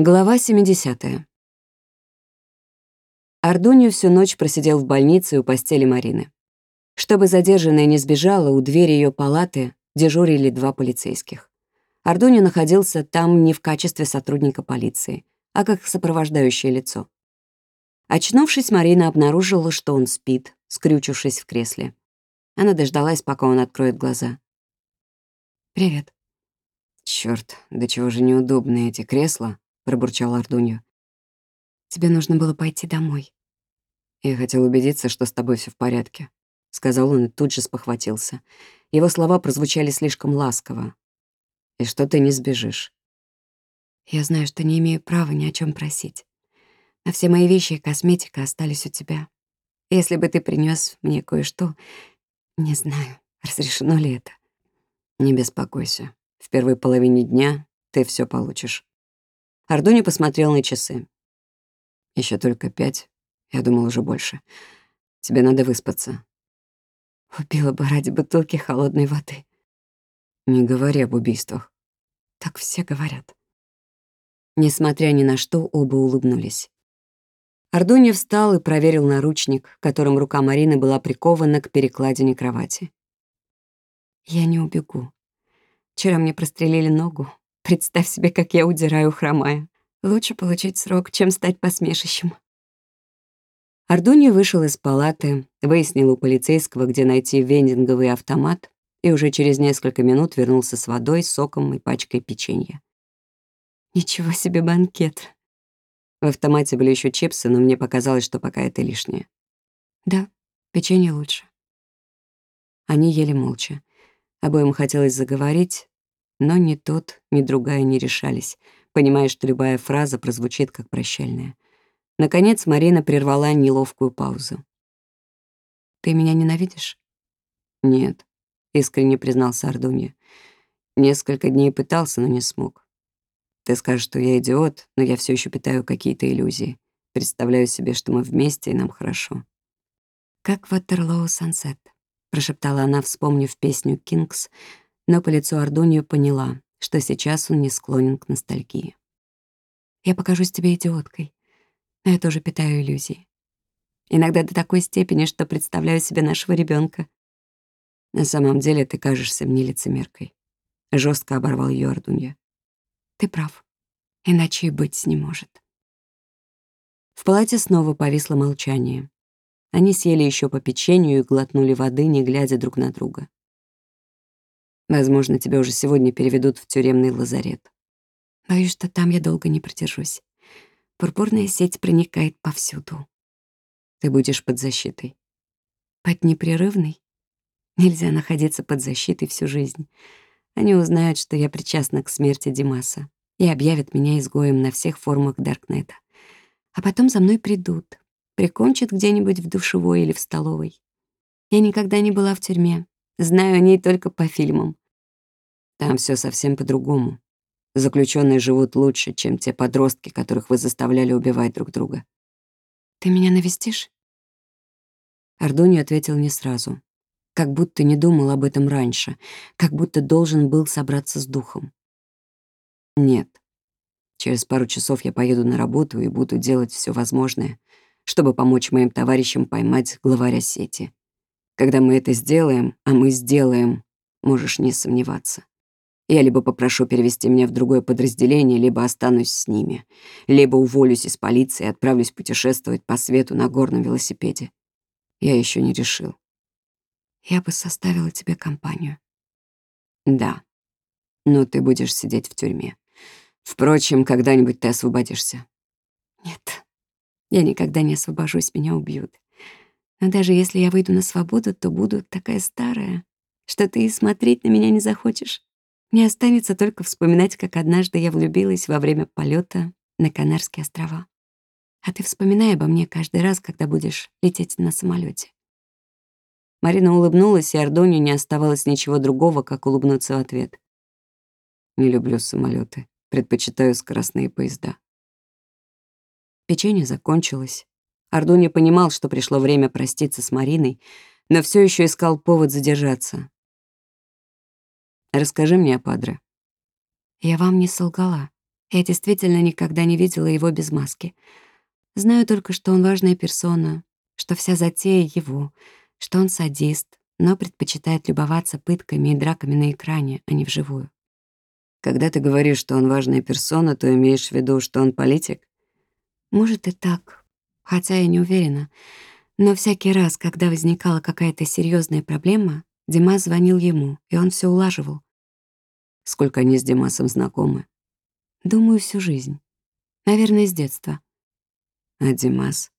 Глава 70. Ардунью всю ночь просидел в больнице у постели Марины. Чтобы задержанная не сбежала, у двери ее палаты дежурили два полицейских. Ардунью находился там не в качестве сотрудника полиции, а как сопровождающее лицо. Очнувшись, Марина обнаружила, что он спит, скрючившись в кресле. Она дождалась, пока он откроет глаза. «Привет». Черт, до чего же неудобные эти кресла», пробурчал Ардунью. «Тебе нужно было пойти домой». «Я хотел убедиться, что с тобой все в порядке», — сказал он и тут же спохватился. Его слова прозвучали слишком ласково. «И что ты не сбежишь?» «Я знаю, что не имею права ни о чем просить. Но все мои вещи и косметика остались у тебя. Если бы ты принес мне кое-что, не знаю, разрешено ли это». «Не беспокойся. В первой половине дня ты все получишь». Ардуни посмотрел на часы. Еще только пять. Я думал, уже больше. Тебе надо выспаться. Убила бы ради бутылки холодной воды. Не говори об убийствах. Так все говорят. Несмотря ни на что, оба улыбнулись. Ардуни встал и проверил наручник, которым рука Марины была прикована к перекладине кровати. «Я не убегу. Вчера мне прострелили ногу, Представь себе, как я удираю, хромая. Лучше получить срок, чем стать посмешищем. Ардуни вышел из палаты, выяснил у полицейского, где найти вендинговый автомат, и уже через несколько минут вернулся с водой, соком и пачкой печенья. Ничего себе банкет. В автомате были еще чипсы, но мне показалось, что пока это лишнее. Да, печенье лучше. Они ели молча. Обоим хотелось заговорить, но ни тот, ни другая не решались, понимая, что любая фраза прозвучит как прощальная. Наконец Марина прервала неловкую паузу. «Ты меня ненавидишь?» «Нет», — искренне признался Ардунья. «Несколько дней пытался, но не смог. Ты скажешь, что я идиот, но я все еще питаю какие-то иллюзии. Представляю себе, что мы вместе, и нам хорошо». «Как Ватерлоу Сансет», — прошептала она, вспомнив песню «Кингс», но по лицу Ардунью поняла, что сейчас он не склонен к ностальгии. «Я покажусь тебе идиоткой, но я тоже питаю иллюзии. Иногда до такой степени, что представляю себе нашего ребенка. На самом деле ты кажешься мне лицемеркой. Жестко оборвал ее Ардунья. Ты прав. Иначе и быть не может. В палате снова повисло молчание. Они съели еще по печенью и глотнули воды, не глядя друг на друга. Возможно, тебя уже сегодня переведут в тюремный лазарет. Боюсь, что там я долго не продержусь. Пурпурная сеть проникает повсюду. Ты будешь под защитой. Под непрерывной? Нельзя находиться под защитой всю жизнь. Они узнают, что я причастна к смерти Димаса и объявят меня изгоем на всех формах Даркнета. А потом за мной придут, прикончат где-нибудь в душевой или в столовой. Я никогда не была в тюрьме, знаю о ней только по фильмам. Там все совсем по-другому. Заключенные живут лучше, чем те подростки, которых вы заставляли убивать друг друга. Ты меня навестишь? Ардони ответил не сразу. Как будто не думал об этом раньше, как будто должен был собраться с духом. Нет. Через пару часов я поеду на работу и буду делать все возможное, чтобы помочь моим товарищам поймать главаря сети. Когда мы это сделаем, а мы сделаем, можешь не сомневаться. Я либо попрошу перевести меня в другое подразделение, либо останусь с ними, либо уволюсь из полиции и отправлюсь путешествовать по свету на горном велосипеде. Я еще не решил. Я бы составила тебе компанию. Да, но ты будешь сидеть в тюрьме. Впрочем, когда-нибудь ты освободишься. Нет, я никогда не освобожусь, меня убьют. Но даже если я выйду на свободу, то буду такая старая, что ты и смотреть на меня не захочешь. Мне останется только вспоминать, как однажды я влюбилась во время полета на Канарские острова. А ты вспоминай обо мне каждый раз, когда будешь лететь на самолете. Марина улыбнулась, и Ардонию не оставалось ничего другого, как улыбнуться в ответ. «Не люблю самолеты, предпочитаю скоростные поезда». Печенье закончилось. Ардония понимал, что пришло время проститься с Мариной, но все еще искал повод задержаться. Расскажи мне о Падре». «Я вам не солгала. Я действительно никогда не видела его без маски. Знаю только, что он важная персона, что вся затея его, что он садист, но предпочитает любоваться пытками и драками на экране, а не вживую. Когда ты говоришь, что он важная персона, то имеешь в виду, что он политик? Может и так, хотя я не уверена. Но всякий раз, когда возникала какая-то серьезная проблема, Димас звонил ему, и он все улаживал. Сколько они с Димасом знакомы? Думаю, всю жизнь. Наверное, с детства. А Димас?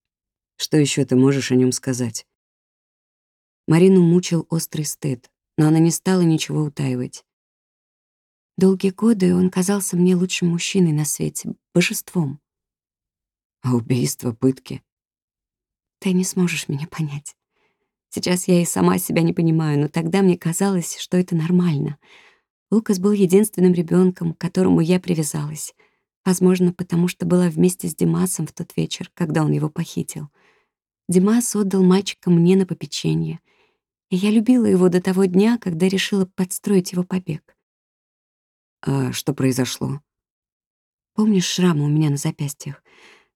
Что еще ты можешь о нем сказать? Марину мучил острый стыд, но она не стала ничего утаивать. Долгие годы он казался мне лучшим мужчиной на свете, божеством. А убийство, пытки? Ты не сможешь меня понять. Сейчас я и сама себя не понимаю, но тогда мне казалось, что это нормально. Лукас был единственным ребенком, к которому я привязалась. Возможно, потому что была вместе с Димасом в тот вечер, когда он его похитил. Димас отдал мальчика мне на попечение, и я любила его до того дня, когда решила подстроить его побег. А что произошло? Помнишь шрамы у меня на запястьях?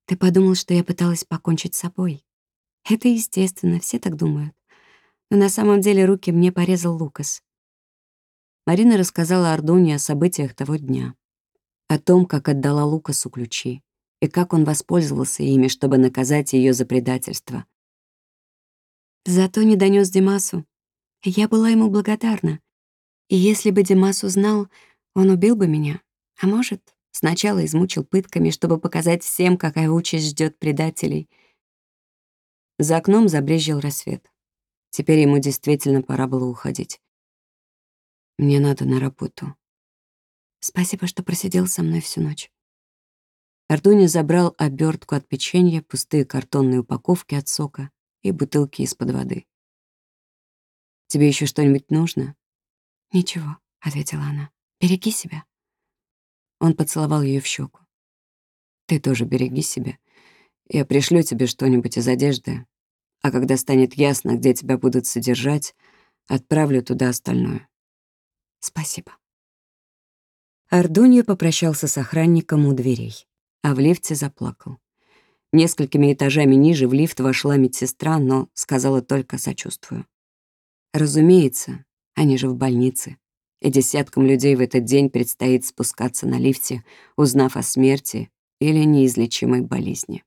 Ты подумал, что я пыталась покончить с собой. Это естественно, все так думают. Но на самом деле руки мне порезал Лукас. Марина рассказала Ардоне о событиях того дня. О том, как отдала Лукасу ключи, и как он воспользовался ими, чтобы наказать ее за предательство. Зато не донес Димасу. Я была ему благодарна. И если бы Димас узнал, он убил бы меня. А может, сначала измучил пытками, чтобы показать всем, какая участь ждет предателей. За окном забрезжил рассвет. Теперь ему действительно пора было уходить. Мне надо на работу. Спасибо, что просидел со мной всю ночь. Артуни забрал обертку от печенья, пустые картонные упаковки от сока и бутылки из-под воды. «Тебе еще что-нибудь нужно?» «Ничего», — ответила она. «Береги себя». Он поцеловал ее в щеку. «Ты тоже береги себя. Я пришлю тебе что-нибудь из одежды, а когда станет ясно, где тебя будут содержать, отправлю туда остальное». «Спасибо». Ардунья попрощался с охранником у дверей, а в лифте заплакал. Несколькими этажами ниже в лифт вошла медсестра, но сказала только «сочувствую». Разумеется, они же в больнице, и десяткам людей в этот день предстоит спускаться на лифте, узнав о смерти или неизлечимой болезни.